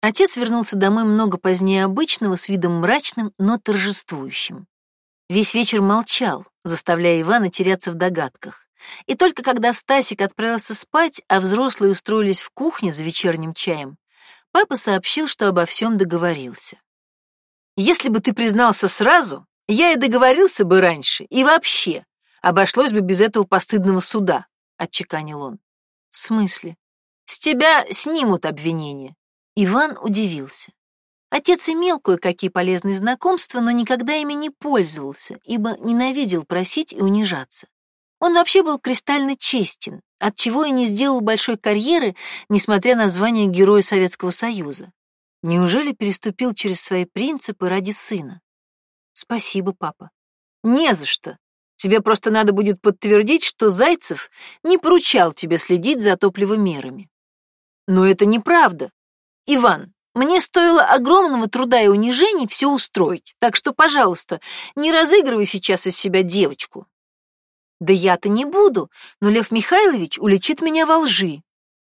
Отец вернулся домой много позднее обычного, с видом мрачным, но торжествующим. Весь вечер молчал, заставляя Ивана теряться в догадках. И только когда Стасик отправился спать, а взрослые устроились в кухне за вечерним чаем, папа сообщил, что обо всем договорился. «Если бы ты признался сразу, я и договорился бы раньше, и вообще, обошлось бы без этого постыдного суда», — отчеканил он. «В смысле? С тебя снимут обвинение». Иван удивился. Отец имел кое-какие полезные знакомства, но никогда ими не пользовался, ибо ненавидел просить и унижаться. Он вообще был кристально честен, отчего и не сделал большой карьеры, несмотря на звание Героя Советского Союза. Неужели переступил через свои принципы ради сына? Спасибо, папа. Не за что. Тебе просто надо будет подтвердить, что Зайцев не поручал тебе следить за топливомерами. Но это неправда. Иван, мне стоило огромного труда и унижений все устроить, так что, пожалуйста, не разыгрывай сейчас из себя девочку. Да я-то не буду, но Лев Михайлович уличит меня во лжи.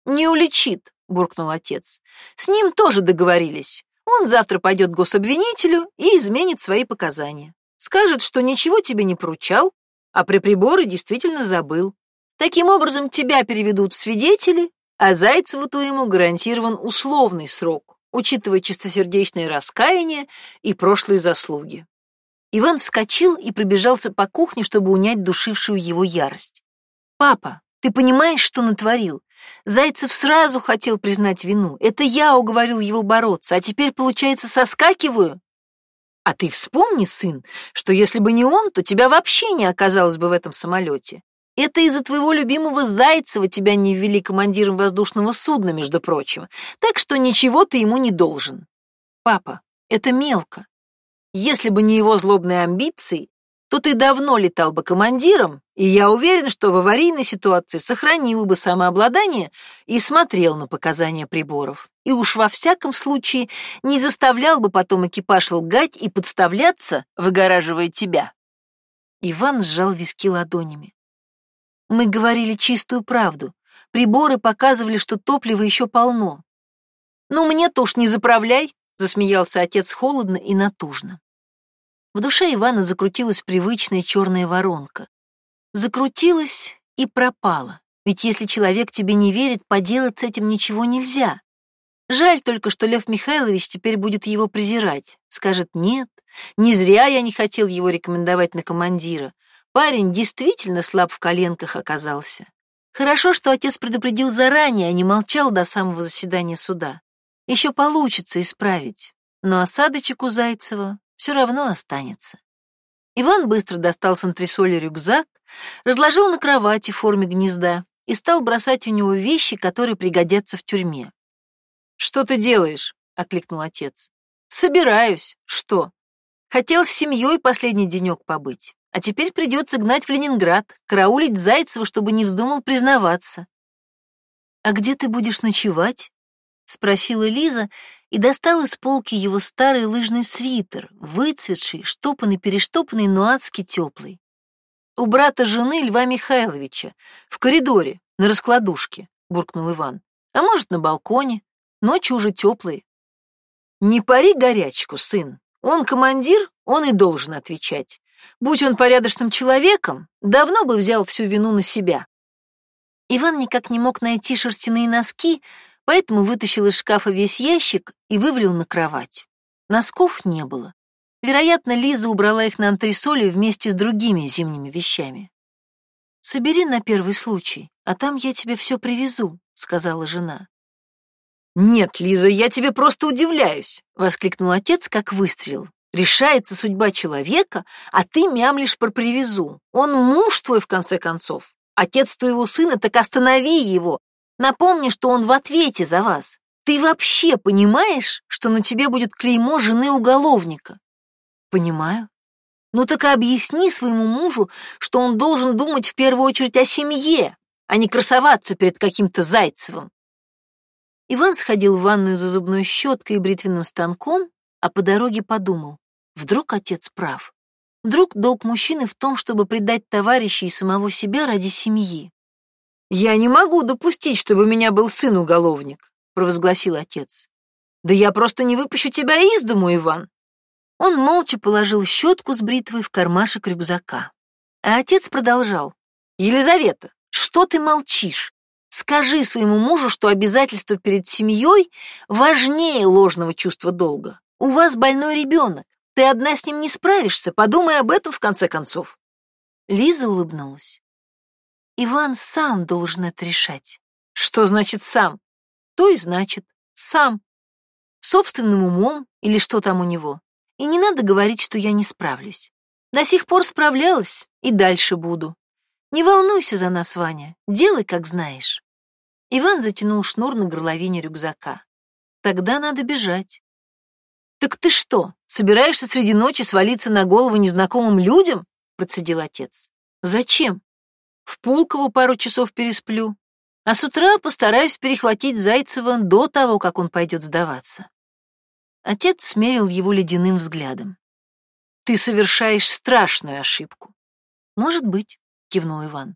Не уличит, буркнул отец. С ним тоже договорились. Он завтра пойдет гособвинителю и изменит свои показания. Скажет, что ничего тебе не поручал, а при приборы действительно забыл. Таким образом, тебя переведут в свидетели, а Зайцеву твоему гарантирован условный срок, учитывая чистосердечное раскаяние и прошлые заслуги. Иван вскочил и пробежался по кухне, чтобы унять душившую его ярость. «Папа, ты понимаешь, что натворил? Зайцев сразу хотел признать вину. Это я уговорил его бороться, а теперь, получается, соскакиваю?» «А ты вспомни, сын, что если бы не он, то тебя вообще не оказалось бы в этом самолете. Это из-за твоего любимого Зайцева тебя не ввели командиром воздушного судна, между прочим, так что ничего ты ему не должен. Папа, это мелко. Если бы не его злобные амбиции, то ты давно летал бы командиром, и я уверен, что в аварийной ситуации сохранил бы самообладание и смотрел на показания приборов. И уж во всяком случае не заставлял бы потом экипаж лгать и подставляться, выгораживая тебя. Иван сжал виски ладонями. Мы говорили чистую правду. Приборы показывали, что топлива еще полно. «Ну, мне-то уж не заправляй», — засмеялся отец холодно и натужно. В душе Ивана закрутилась привычная черная воронка. Закрутилась и пропала. Ведь если человек тебе не верит, поделать с этим ничего нельзя. Жаль только, что Лев Михайлович теперь будет его презирать. Скажет, нет, не зря я не хотел его рекомендовать на командира. Парень действительно слаб в коленках оказался. Хорошо, что отец предупредил заранее, а не молчал до самого заседания суда. Еще получится исправить. Но осадочек у Зайцева все равно останется. Иван быстро достал с антресоли рюкзак, разложил на кровати в форме гнезда и стал бросать в него вещи, которые пригодятся в тюрьме. «Что ты делаешь?» — окликнул отец. «Собираюсь. Что? Хотел с семьей последний денек побыть, а теперь придется гнать в Ленинград, караулить Зайцева, чтобы не вздумал признаваться». «А где ты будешь ночевать?» — спросила Лиза и достал из полки его старый лыжный свитер, выцветший, штопанный-перештопанный, но адски теплый. «У брата жены Льва Михайловича, в коридоре, на раскладушке», — буркнул Иван. «А может, на балконе? Ночи уже теплые». «Не пари горячку, сын. Он командир, он и должен отвечать. Будь он порядочным человеком, давно бы взял всю вину на себя». Иван никак не мог найти шерстяные носки, поэтому вытащил из шкафа весь ящик и вывалил на кровать. Носков не было. Вероятно, Лиза убрала их на антресоли вместе с другими зимними вещами. «Собери на первый случай, а там я тебе все привезу», — сказала жена. «Нет, Лиза, я тебе просто удивляюсь», — воскликнул отец, как выстрел. «Решается судьба человека, а ты мямлишь про привезу. Он муж твой, в конце концов. Отец твоего сына, так останови его, Напомни, что он в ответе за вас. Ты вообще понимаешь, что на тебе будет клеймо жены уголовника? Понимаю. Ну так и объясни своему мужу, что он должен думать в первую очередь о семье, а не красоваться перед каким-то Зайцевым. Иван сходил в ванную за зубной щеткой и бритвенным станком, а по дороге подумал, вдруг отец прав. Вдруг долг мужчины в том, чтобы предать товарища и самого себя ради семьи. «Я не могу допустить, чтобы у меня был сын-уголовник», — провозгласил отец. Да я просто не выпущу тебя из дому, Иван. Он молча положил щетку с бритвой в кармашек рюкзака. А отец продолжал. Елизавета, что ты молчишь? Скажи своему мужу, что обязательство перед семьей важнее ложного чувства долга. У вас больной ребенок. Ты одна с ним не справишься. Подумай об этом в конце концов. Лиза улыбнулась. Иван сам должен это решать. Что значит сам? То и значит сам. Собственным умом или что там у него. И не надо говорить, что я не справлюсь. До сих пор справлялась и дальше буду. Не волнуйся за нас, Ваня. Делай, как знаешь. Иван затянул шнур на горловине рюкзака. Тогда надо бежать. Так ты что, собираешься среди ночи свалиться на голову незнакомым людям? процедил отец. Зачем? В Пулково пару часов пересплю, а с утра постараюсь перехватить Зайцева до того, как он пойдет сдаваться. Отец смерил его ледяным взглядом. Ты совершаешь страшную ошибку. Может быть, кивнул Иван.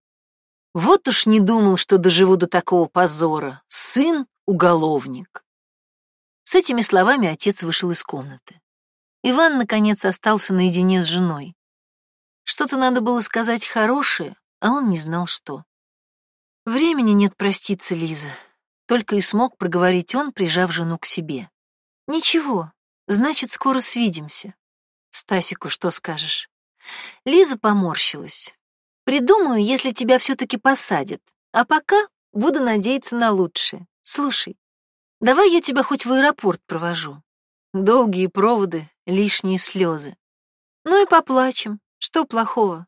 Вот уж не думал, что доживу до такого позора. Сын — уголовник. С этими словами отец вышел из комнаты. Иван, наконец, остался наедине с женой. Что-то надо было сказать хорошее, а он не знал, что. Времени нет проститься, Лиза. Только и смог проговорить он, прижав жену к себе. Ничего, значит, скоро свидимся. Стасику что скажешь? Лиза поморщилась. Придумаю, если тебя все-таки посадят. А пока буду надеяться на лучшее. Слушай, давай я тебя хоть в аэропорт провожу. Долгие проводы, лишние слезы. Ну и поплачем. Что плохого?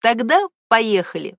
Тогда поехали.